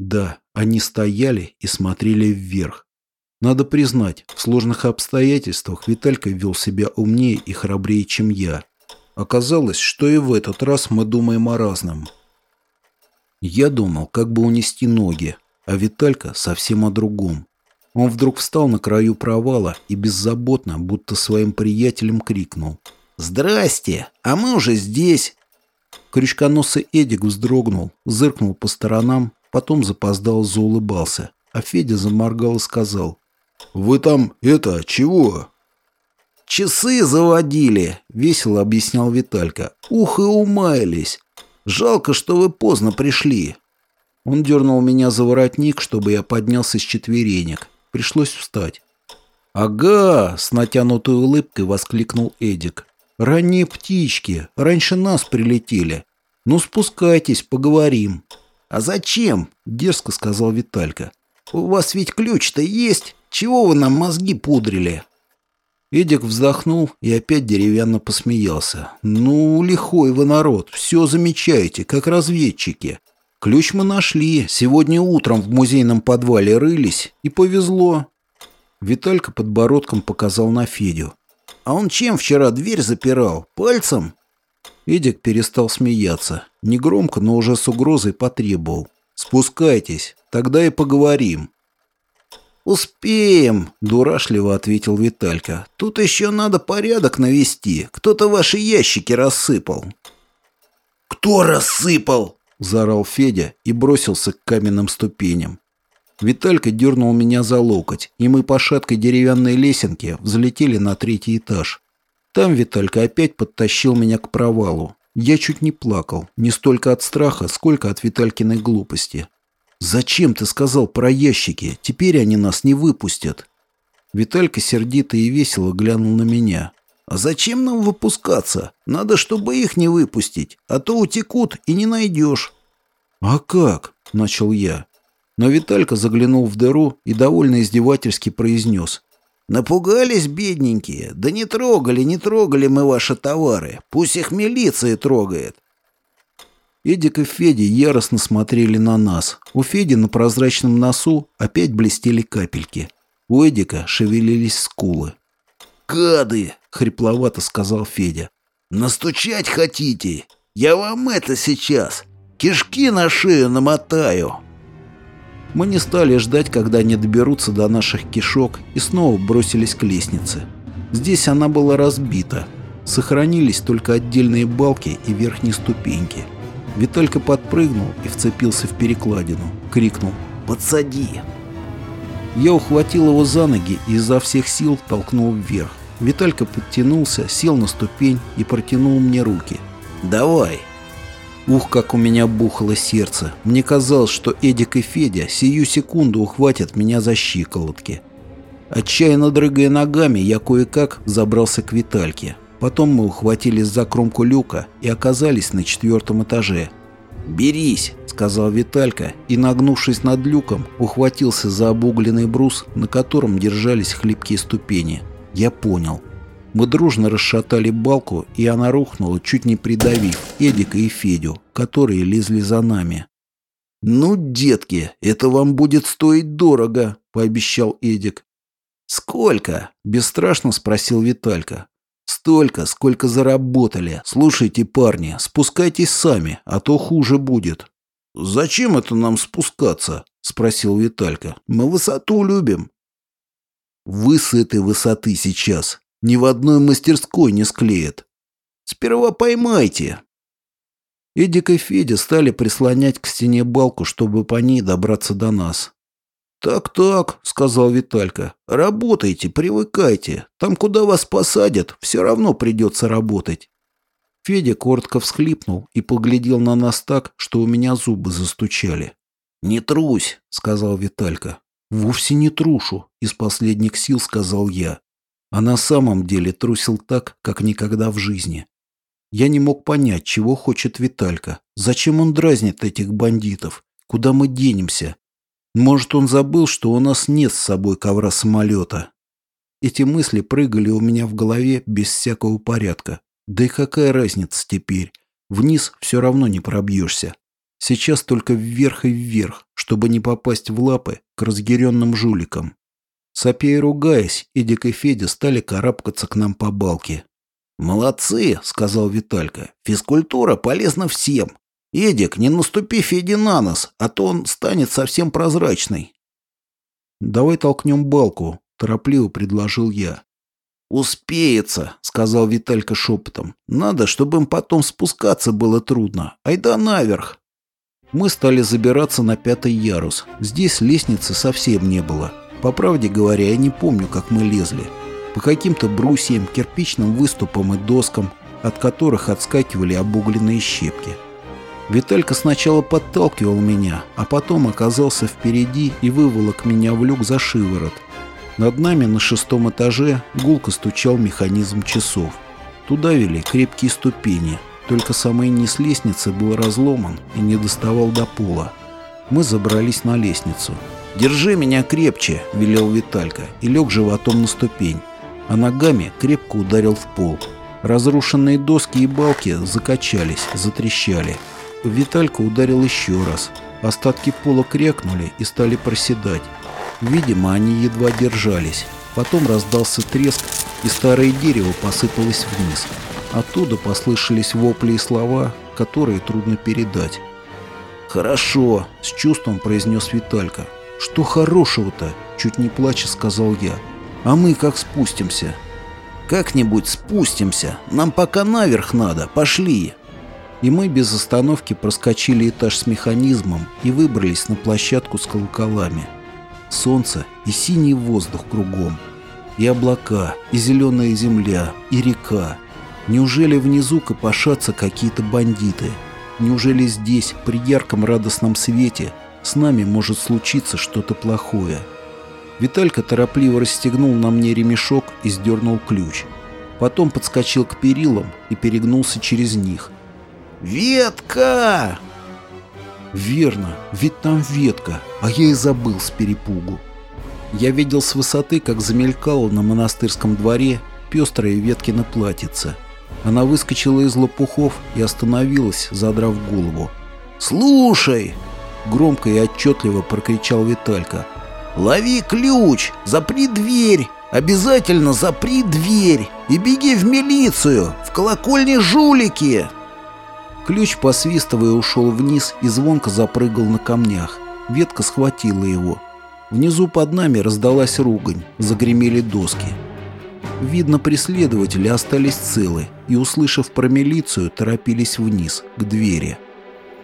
Да, они стояли и смотрели вверх. Надо признать, в сложных обстоятельствах Виталька вел себя умнее и храбрее, чем я. Оказалось, что и в этот раз мы думаем о разном. Я думал, как бы унести ноги, а Виталька совсем о другом. Он вдруг встал на краю провала и беззаботно, будто своим приятелям крикнул. «Здрасте! А мы уже здесь!» Крючконосый Эдик вздрогнул, зыркнул по сторонам, потом запоздал, заулыбался, а Федя заморгал и сказал. «Вы там, это, чего?» «Часы заводили», — весело объяснял Виталька. «Ух и умаялись. Жалко, что вы поздно пришли». Он дернул меня за воротник, чтобы я поднялся с четверенек. Пришлось встать. «Ага!» — с натянутой улыбкой воскликнул Эдик. «Ранние птички. Раньше нас прилетели. Ну, спускайтесь, поговорим». «А зачем?» — дерзко сказал Виталька. «У вас ведь ключ-то есть. Чего вы нам мозги пудрили?» Эдик вздохнул и опять деревянно посмеялся. «Ну, лихой вы народ, все замечаете, как разведчики. Ключ мы нашли, сегодня утром в музейном подвале рылись, и повезло». Виталька подбородком показал на Федю. «А он чем вчера дверь запирал? Пальцем?» Эдик перестал смеяться. Негромко, но уже с угрозой потребовал. «Спускайтесь, тогда и поговорим». «Успеем», — дурашливо ответил Виталька. «Тут еще надо порядок навести. Кто-то ваши ящики рассыпал». «Кто рассыпал?» — заорал Федя и бросился к каменным ступеням. Виталька дернул меня за локоть, и мы по шаткой деревянной лесенке взлетели на третий этаж. Там Виталька опять подтащил меня к провалу. Я чуть не плакал, не столько от страха, сколько от Виталькиной глупости. «Зачем ты сказал про ящики? Теперь они нас не выпустят». Виталька сердито и весело глянул на меня. «А зачем нам выпускаться? Надо, чтобы их не выпустить, а то утекут и не найдешь». «А как?» – начал я. Но Виталька заглянул в дыру и довольно издевательски произнес. «Напугались, бедненькие? Да не трогали, не трогали мы ваши товары. Пусть их милиция трогает». Эдик и Федя яростно смотрели на нас. У Феди на прозрачном носу опять блестели капельки. У Эдика шевелились скулы. «Гады!» — хрипловато сказал Федя. «Настучать хотите? Я вам это сейчас! Кишки на шею намотаю!» Мы не стали ждать, когда они доберутся до наших кишок, и снова бросились к лестнице. Здесь она была разбита. Сохранились только отдельные балки и верхние ступеньки. Виталька подпрыгнул и вцепился в перекладину. Крикнул «Подсади!». Я ухватил его за ноги и изо всех сил толкнул вверх. Виталька подтянулся, сел на ступень и протянул мне руки. «Давай!» Ух, как у меня бухало сердце. Мне казалось, что Эдик и Федя сию секунду ухватят меня за щиколотки. Отчаянно дрыгая ногами, я кое-как забрался к Витальке. Потом мы ухватились за кромку люка и оказались на четвертом этаже. «Берись!» — сказал Виталька и, нагнувшись над люком, ухватился за обугленный брус, на котором держались хлипкие ступени. Я понял. Мы дружно расшатали балку, и она рухнула, чуть не придавив Эдика и Федю, которые лезли за нами. «Ну, детки, это вам будет стоить дорого», — пообещал Эдик. «Сколько?» — бесстрашно спросил Виталька. «Столько, сколько заработали. Слушайте, парни, спускайтесь сами, а то хуже будет». «Зачем это нам спускаться?» — спросил Виталька. «Мы высоту любим». Вы с этой высоты сейчас ни в одной мастерской не склеят. Сперва поймайте. Эдик и Федя стали прислонять к стене балку, чтобы по ней добраться до нас. «Так-так», — сказал Виталька, — «работайте, привыкайте. Там, куда вас посадят, все равно придется работать». Федя коротко всхлипнул и поглядел на нас так, что у меня зубы застучали. «Не трусь», — сказал Виталька. «Вовсе не трушу», — из последних сил сказал я. А на самом деле трусил так, как никогда в жизни. Я не мог понять, чего хочет Виталька. Зачем он дразнит этих бандитов? Куда мы денемся? Может, он забыл, что у нас нет с собой ковра-самолета? Эти мысли прыгали у меня в голове без всякого порядка. Да и какая разница теперь? Вниз все равно не пробьешься. Сейчас только вверх и вверх, чтобы не попасть в лапы к разъяренным жуликам. Сопя и ругаясь, Эдик и Федя стали карабкаться к нам по балке. «Молодцы!» — сказал Виталька. «Физкультура полезна всем. Эдик, не наступи Феде на нос, а то он станет совсем прозрачный». «Давай толкнем балку», — торопливо предложил я. «Успеется», — сказал Виталька шепотом. «Надо, чтобы им потом спускаться было трудно. Айда наверх». Мы стали забираться на пятый ярус. Здесь лестницы совсем не было. По правде говоря, я не помню, как мы лезли. По каким-то брусьям, кирпичным выступам и доскам, от которых отскакивали обугленные щепки. Виталька сначала подталкивал меня, а потом оказался впереди и выволок меня в люк за шиворот. Над нами на шестом этаже гулко стучал механизм часов. Туда вели крепкие ступени – только самый низ лестницы был разломан и не доставал до пола. Мы забрались на лестницу. «Держи меня крепче!» – велел Виталька и лег животом на ступень, а ногами крепко ударил в пол. Разрушенные доски и балки закачались, затрещали. Виталька ударил еще раз. Остатки пола крякнули и стали проседать. Видимо, они едва держались. Потом раздался треск, и старое дерево посыпалось вниз. Оттуда послышались вопли и слова, которые трудно передать. «Хорошо», — с чувством произнес Виталька. «Что хорошего-то?» — чуть не плача сказал я. «А мы как спустимся?» «Как-нибудь спустимся. Нам пока наверх надо. Пошли!» И мы без остановки проскочили этаж с механизмом и выбрались на площадку с колоколами. Солнце и синий воздух кругом. И облака, и зеленая земля, и река, Неужели внизу копошатся какие-то бандиты? Неужели здесь, при ярком радостном свете, с нами может случиться что-то плохое? Виталька торопливо расстегнул на мне ремешок и сдернул ключ. Потом подскочил к перилам и перегнулся через них. «Ветка!» «Верно, ведь там ветка, а я и забыл с перепугу». Я видел с высоты, как замелькало на монастырском дворе пестрое веткино платьице – она выскочила из лопухов и остановилась, задрав голову. «Слушай!» — громко и отчетливо прокричал Виталька. «Лови ключ! Запри дверь! Обязательно запри дверь! И беги в милицию! В колокольне жулики!» Ключ, посвистывая, ушел вниз и звонко запрыгал на камнях. Ветка схватила его. Внизу под нами раздалась ругань, загремели доски. Видно, преследователи остались целы и, услышав про милицию, торопились вниз, к двери.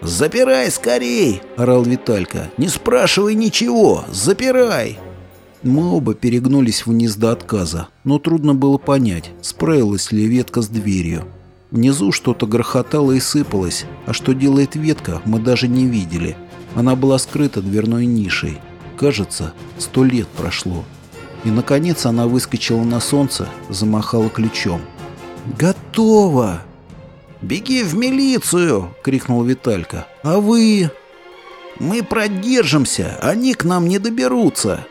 «Запирай скорей!» – орал Виталька. «Не спрашивай ничего! Запирай!» Мы оба перегнулись вниз до отказа, но трудно было понять, справилась ли ветка с дверью. Внизу что-то грохотало и сыпалось, а что делает ветка, мы даже не видели. Она была скрыта дверной нишей. Кажется, сто лет прошло. И, наконец, она выскочила на солнце, замахала ключом. «Готово!» «Беги в милицию!» — крикнул Виталька. «А вы?» «Мы продержимся, они к нам не доберутся!»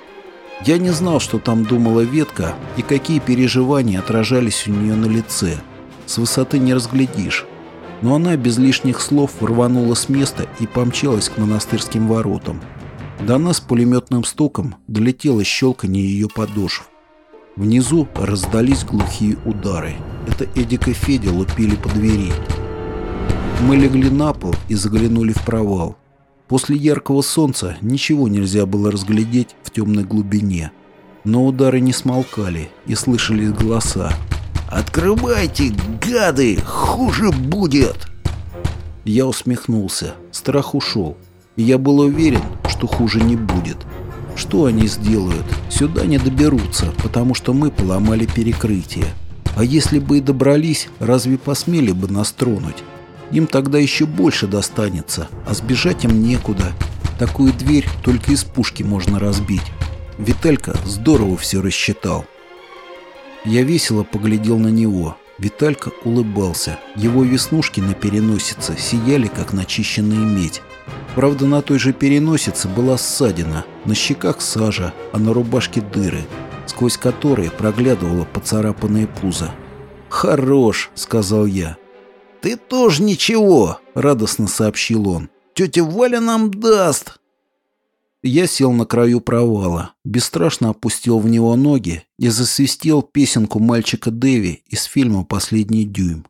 Я не знал, что там думала ветка и какие переживания отражались у нее на лице. С высоты не разглядишь. Но она без лишних слов рванула с места и помчалась к монастырским воротам. До нас пулеметным стуком долетело щелканье ее подошв. Внизу раздались глухие удары. Это Эдик и Федя лупили по двери. Мы легли на пол и заглянули в провал. После яркого солнца ничего нельзя было разглядеть в темной глубине. Но удары не смолкали и слышались голоса. «Открывайте, гады! Хуже будет!» Я усмехнулся. Страх ушел. Я был уверен, что хуже не будет. Что они сделают? Сюда не доберутся, потому что мы поломали перекрытие. А если бы и добрались, разве посмели бы нас тронуть? Им тогда еще больше достанется, а сбежать им некуда. Такую дверь только из пушки можно разбить. Виталька здорово все рассчитал. Я весело поглядел на него. Виталька улыбался. Его веснушки на переносице сияли, как начищенная медь. Правда, на той же переносице была ссадина, на щеках сажа, а на рубашке дыры, сквозь которые проглядывало поцарапанное пузо. «Хорош», — сказал я. «Ты тоже ничего», — радостно сообщил он. тетя Валя нам даст!» Я сел на краю провала, бесстрашно опустил в него ноги и засвистел песенку мальчика Дэви из фильма «Последний дюйм».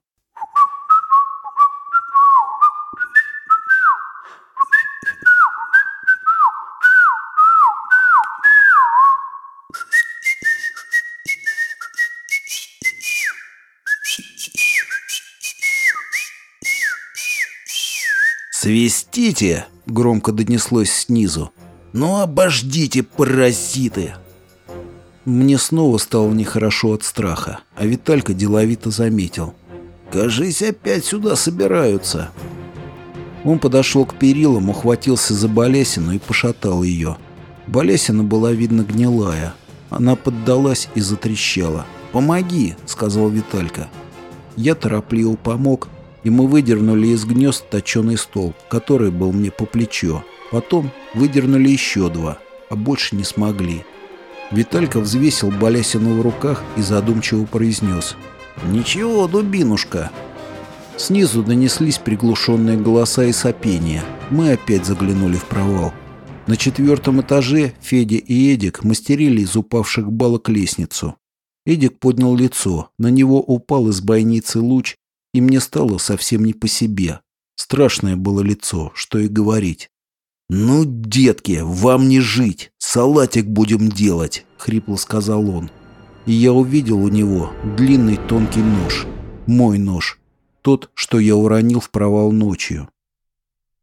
«Свистите!» — громко донеслось снизу. «Ну обождите, паразиты!» Мне снова стало нехорошо от страха, а Виталька деловито заметил. «Кажись, опять сюда собираются». Он подошел к перилам, ухватился за балясину и пошатал ее. Балясина была, видно, гнилая. Она поддалась и затрещала. «Помоги!» — сказал Виталька. Я торопливо помог, и мы выдернули из гнезд точеный стол, который был мне по плечо. Потом выдернули еще два, а больше не смогли. Виталька взвесил балясину в руках и задумчиво произнес. «Ничего, дубинушка!» Снизу донеслись приглушенные голоса и сопения. Мы опять заглянули в провал. На четвертом этаже Федя и Эдик мастерили из упавших балок лестницу. Эдик поднял лицо, на него упал из бойницы луч и мне стало совсем не по себе. Страшное было лицо, что и говорить. «Ну, детки, вам не жить, салатик будем делать», — хрипло сказал он. И я увидел у него длинный тонкий нож. Мой нож. Тот, что я уронил в провал ночью.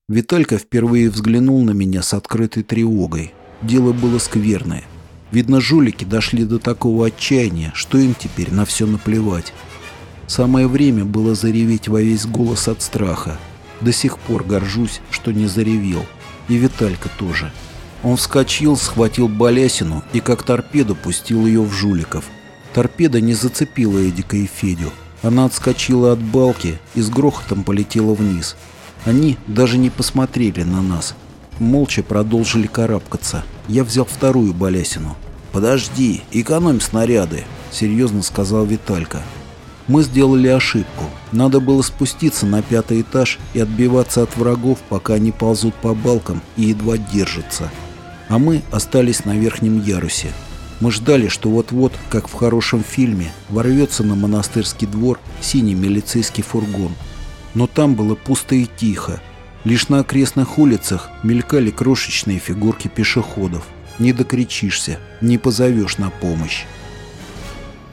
Виталька впервые взглянул на меня с открытой тревогой. Дело было скверное. Видно, жулики дошли до такого отчаяния, что им теперь на все наплевать. Самое время было зареветь во весь голос от страха. До сих пор горжусь, что не заревел. И Виталька тоже. Он вскочил, схватил балясину и как торпеду пустил ее в жуликов. Торпеда не зацепила Эдика и Федю. Она отскочила от балки и с грохотом полетела вниз. Они даже не посмотрели на нас. Молча продолжили карабкаться. Я взял вторую балясину. «Подожди, экономь снаряды», — серьезно сказал Виталька. Мы сделали ошибку. Надо было спуститься на пятый этаж и отбиваться от врагов, пока они ползут по балкам и едва держатся. А мы остались на верхнем ярусе. Мы ждали, что вот-вот, как в хорошем фильме, ворвется на монастырский двор синий милицейский фургон. Но там было пусто и тихо. Лишь на окрестных улицах мелькали крошечные фигурки пешеходов. Не докричишься, не позовешь на помощь.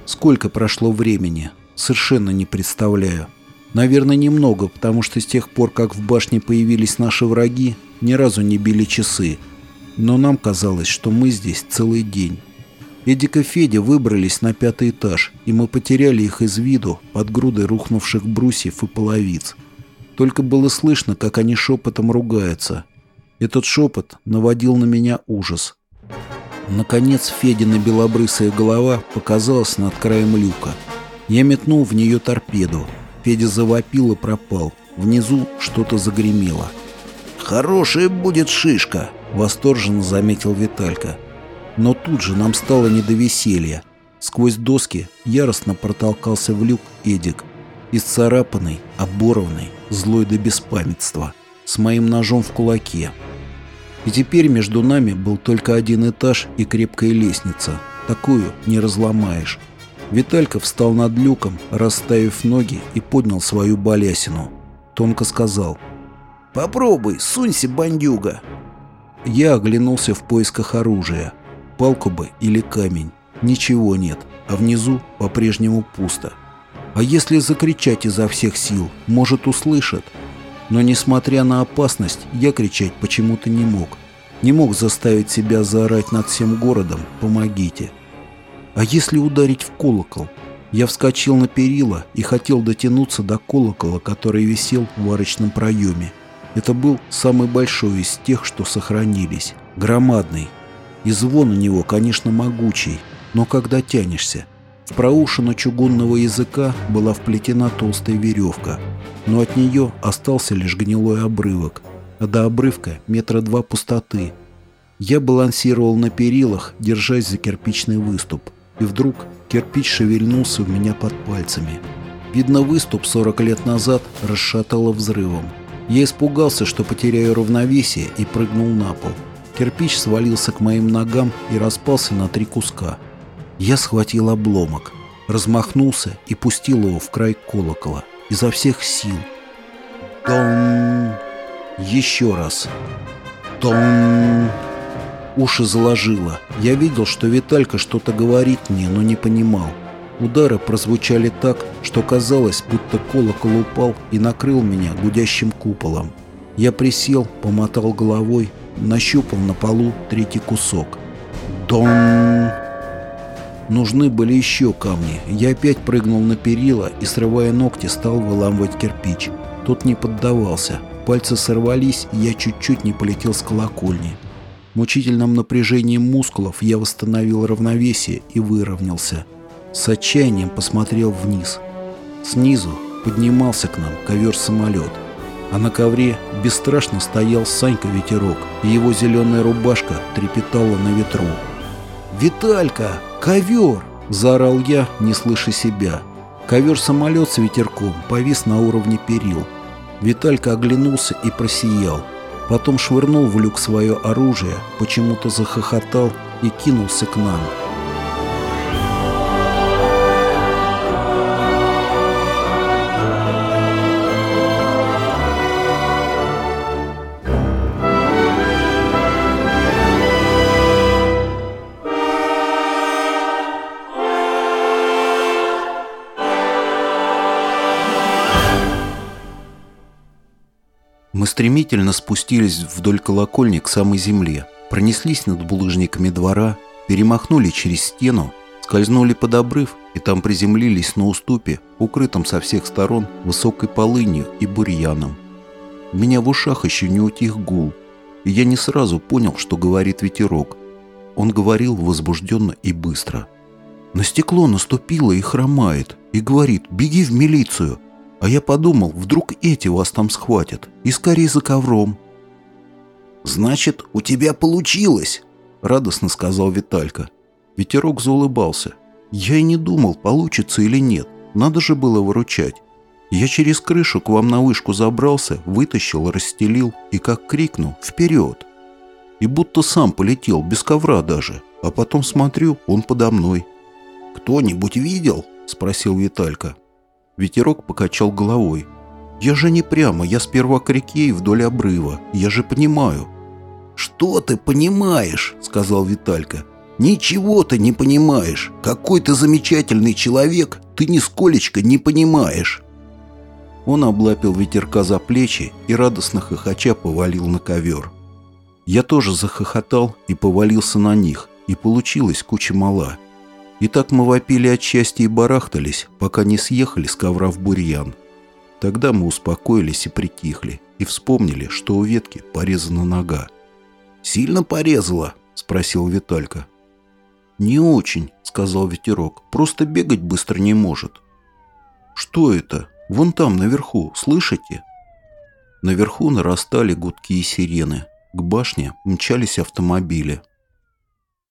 Сколько прошло времени? Совершенно не представляю. Наверное, немного, потому что с тех пор, как в башне появились наши враги, ни разу не били часы. Но нам казалось, что мы здесь целый день. Эдик и Федя выбрались на пятый этаж, и мы потеряли их из виду под грудой рухнувших брусьев и половиц. Только было слышно, как они шепотом ругаются. Этот шепот наводил на меня ужас. Наконец Федина белобрысая голова показалась над краем люка – я метнул в нее торпеду. Федя завопил и пропал. Внизу что-то загремело. «Хорошая будет шишка!» — восторженно заметил Виталька. Но тут же нам стало не до веселья. Сквозь доски яростно протолкался в люк Эдик. Исцарапанный, оборванный, злой до беспамятства, с моим ножом в кулаке. И теперь между нами был только один этаж и крепкая лестница. Такую не разломаешь. Виталька встал над люком, расставив ноги и поднял свою балясину. Тонко сказал. «Попробуй, сунься, бандюга!» Я оглянулся в поисках оружия. Палку бы или камень. Ничего нет, а внизу по-прежнему пусто. А если закричать изо всех сил, может услышат? Но несмотря на опасность, я кричать почему-то не мог. Не мог заставить себя заорать над всем городом «Помогите!» А если ударить в колокол? Я вскочил на перила и хотел дотянуться до колокола, который висел в арочном проеме. Это был самый большой из тех, что сохранились. Громадный. И звон у него, конечно, могучий, но когда тянешься. В проушину чугунного языка была вплетена толстая веревка, но от нее остался лишь гнилой обрывок, а до обрывка метра два пустоты. Я балансировал на перилах, держась за кирпичный выступ – и вдруг кирпич шевельнулся у меня под пальцами. Видно, выступ 40 лет назад расшатало взрывом. Я испугался, что потеряю равновесие и прыгнул на пол. Кирпич свалился к моим ногам и распался на три куска. Я схватил обломок, размахнулся и пустил его в край колокола изо всех сил. Дон! Еще раз. Дон! Уши заложило. Я видел, что Виталька что-то говорит мне, но не понимал. Удары прозвучали так, что казалось, будто колокол упал и накрыл меня гудящим куполом. Я присел, помотал головой, нащупал на полу третий кусок. Дон! Нужны были еще камни. Я опять прыгнул на перила и, срывая ногти, стал выламывать кирпич. Тот не поддавался. Пальцы сорвались, и я чуть-чуть не полетел с колокольни. В мучительном напряжении мускулов я восстановил равновесие и выровнялся. С отчаянием посмотрел вниз. Снизу поднимался к нам ковер-самолет. А на ковре бесстрашно стоял Санька-ветерок, и его зеленая рубашка трепетала на ветру. «Виталька! Ковер!» – заорал я, не слыша себя. Ковер-самолет с ветерком повис на уровне перил. Виталька оглянулся и просиял. Потом швырнул в люк свое оружие, почему-то захохотал и кинулся к нам. Стремительно спустились вдоль колокольни к самой земле, пронеслись над булыжниками двора, перемахнули через стену, скользнули под обрыв и там приземлились на уступе, укрытом со всех сторон высокой полынью и бурьяном. У меня в ушах еще не утих гул, и я не сразу понял, что говорит ветерок. Он говорил возбужденно и быстро. На стекло наступило и хромает, и говорит «беги в милицию», а я подумал, вдруг эти вас там схватят. И скорее за ковром. «Значит, у тебя получилось!» — радостно сказал Виталька. Ветерок заулыбался. «Я и не думал, получится или нет. Надо же было выручать. Я через крышу к вам на вышку забрался, вытащил, расстелил и как крикнул «Вперед!» И будто сам полетел, без ковра даже. А потом смотрю, он подо мной. «Кто-нибудь видел?» — спросил Виталька. Ветерок покачал головой. «Я же не прямо, я сперва к реке и вдоль обрыва. Я же понимаю». «Что ты понимаешь?» — сказал Виталька. «Ничего ты не понимаешь. Какой ты замечательный человек, ты нисколечко не понимаешь». Он облапил ветерка за плечи и радостно хохоча повалил на ковер. Я тоже захохотал и повалился на них, и получилась куча мала. И так мы вопили от счастья и барахтались, пока не съехали с ковра в бурьян. Тогда мы успокоились и притихли, и вспомнили, что у ветки порезана нога. «Сильно порезала?» – спросил Виталька. «Не очень», – сказал ветерок, – «просто бегать быстро не может». «Что это? Вон там, наверху, слышите?» Наверху нарастали гудки и сирены. К башне мчались автомобили.